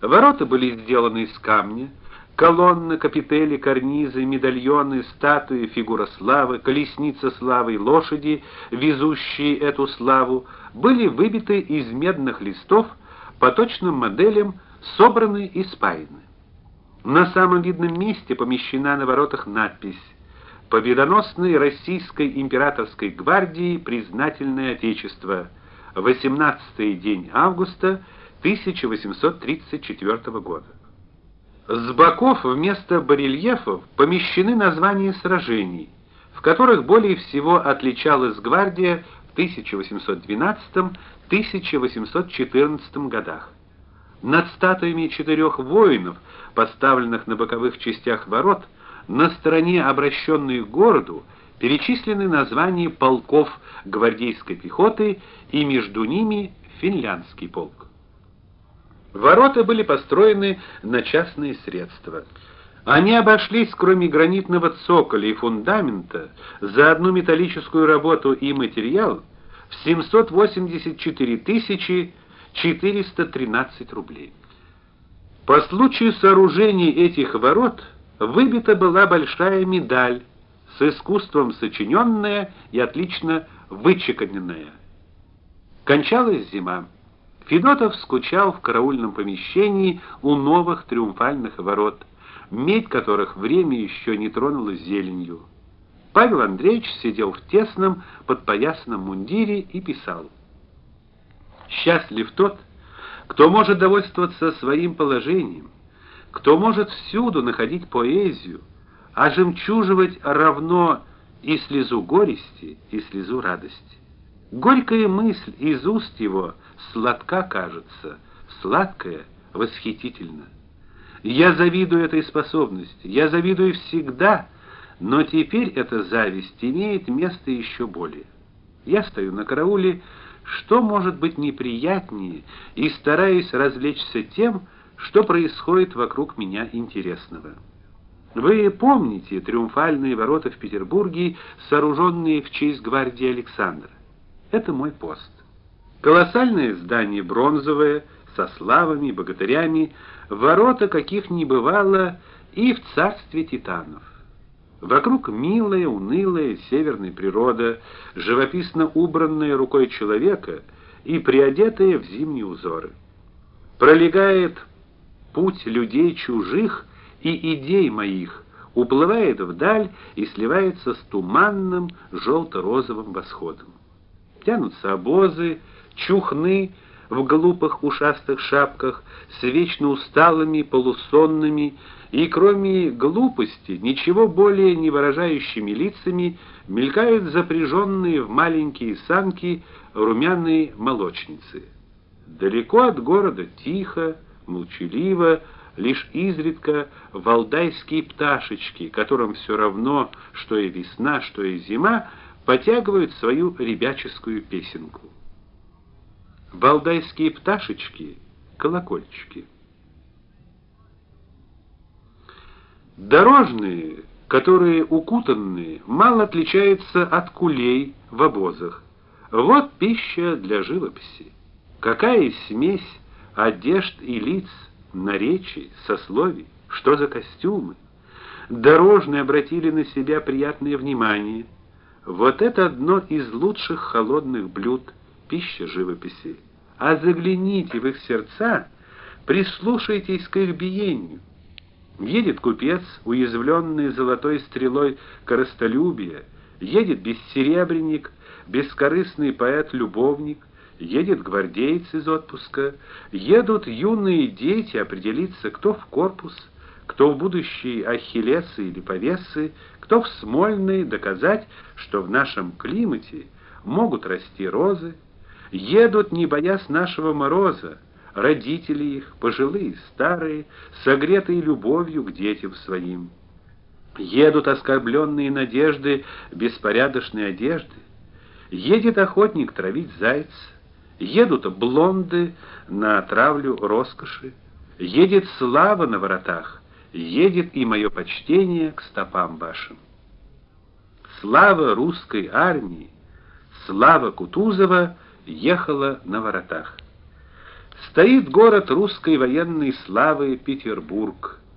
Ворота были сделаны из камня, колонны, капители, карнизы, медальоны, статуи, фигура славы, колесница славы лошади, везущие эту славу, были выбиты из медных листов по точным моделям, собраны и спаяны. На самом видном месте помещена на воротах надпись Победоносной российской императорской гвардии признательное отечество. 18-й день августа 1834 года. С боков вместо барельефов помещены названия сражений, в которых более всего отличалась гвардия в 1812-1814 годах. Над статуями четырех воинов, поставленных на боковых частях ворот, на стороне, обращенной к городу, перечислены названия полков гвардейской пехоты и между ними финляндский полк. Ворота были построены на частные средства. Они обошлись, кроме гранитного цоколя и фундамента, за одну металлическую работу и материал в 784 тысячи 413 рублей. По случаю сооружения этих ворот выбита была большая медаль с искусством сочиненная и отлично вычеканенная. Кончалась зима. Федотов скучал в караульном помещении у новых триумфальных ворот, медь которых время еще не тронуло зеленью. Павел Андреевич сидел в тесном подпоясном мундире и писал: Счастлив тот, кто может довольствоваться своим положением, кто может всюду находить поэзию, а жемчуживать равно и слезу горести, и слезу радости. Горькая мысль из уст его сладка кажется, сладкая восхитительно. Я завидую этой способности, я завидую всегда, но теперь эта зависть имеет место еще более. Я стою на карауле, что может быть неприятнее, и стараюсь развлечься тем, что происходит вокруг меня интересного. Вы помните триумфальные ворота в Петербурге, сооруженные в честь гвардии Александра? Это мой пост. Колоссальное здание бронзовое, со славами, богатырями, ворота каких не бывало и в царстве титанов. Вокруг милая, унылая северная природа, живописно убранная рукой человека и приодетая в зимние узоры. Пролегает путь людей чужих и идей моих, уплывает вдаль и сливается с туманным желто розовым восходом тянутся обозы, чухны в глупых ушастых шапках с вечно усталыми, полусонными и кроме глупости ничего более не выражающими лицами мелькают запряженные в маленькие санки румяные молочницы. Далеко от города тихо, молчаливо, лишь изредка валдайские пташечки, которым все равно, что и весна, что и зима, потягивают свою ребяческую песенку. Валдайские пташечки, колокольчики. Дорожные, которые укутанные, мало отличаются от кулей в обозах. Вот пища для живописи. Какая смесь одежд и лиц, наречий, сословий, что за костюмы. Дорожные обратили на себя приятное внимание – вот это одно из лучших холодных блюд пища живописи. А загляните в их сердца, прислушайтесь к их биению. Едет купец, уязвленный золотой стрелой корыстолюбия, едет бессеребренник, бескорыстный поэт-любовник, едет гвардеец из отпуска, едут юные дети определиться, кто в корпус, кто в будущие ахиллесы или повесы, кто в Смольный доказать, что в нашем климате могут расти розы, едут, не боясь нашего мороза, родители их, пожилые, старые, согретые любовью к детям своим. Едут оскорбленные надежды беспорядочной одежды, едет охотник травить зайца, едут блонды на травлю роскоши, едет слава на воротах, едет и мое почтение к стопам вашим. Слава русской армии, слава Кутузова ехала на воротах. стоит город русской военной славы Петербург.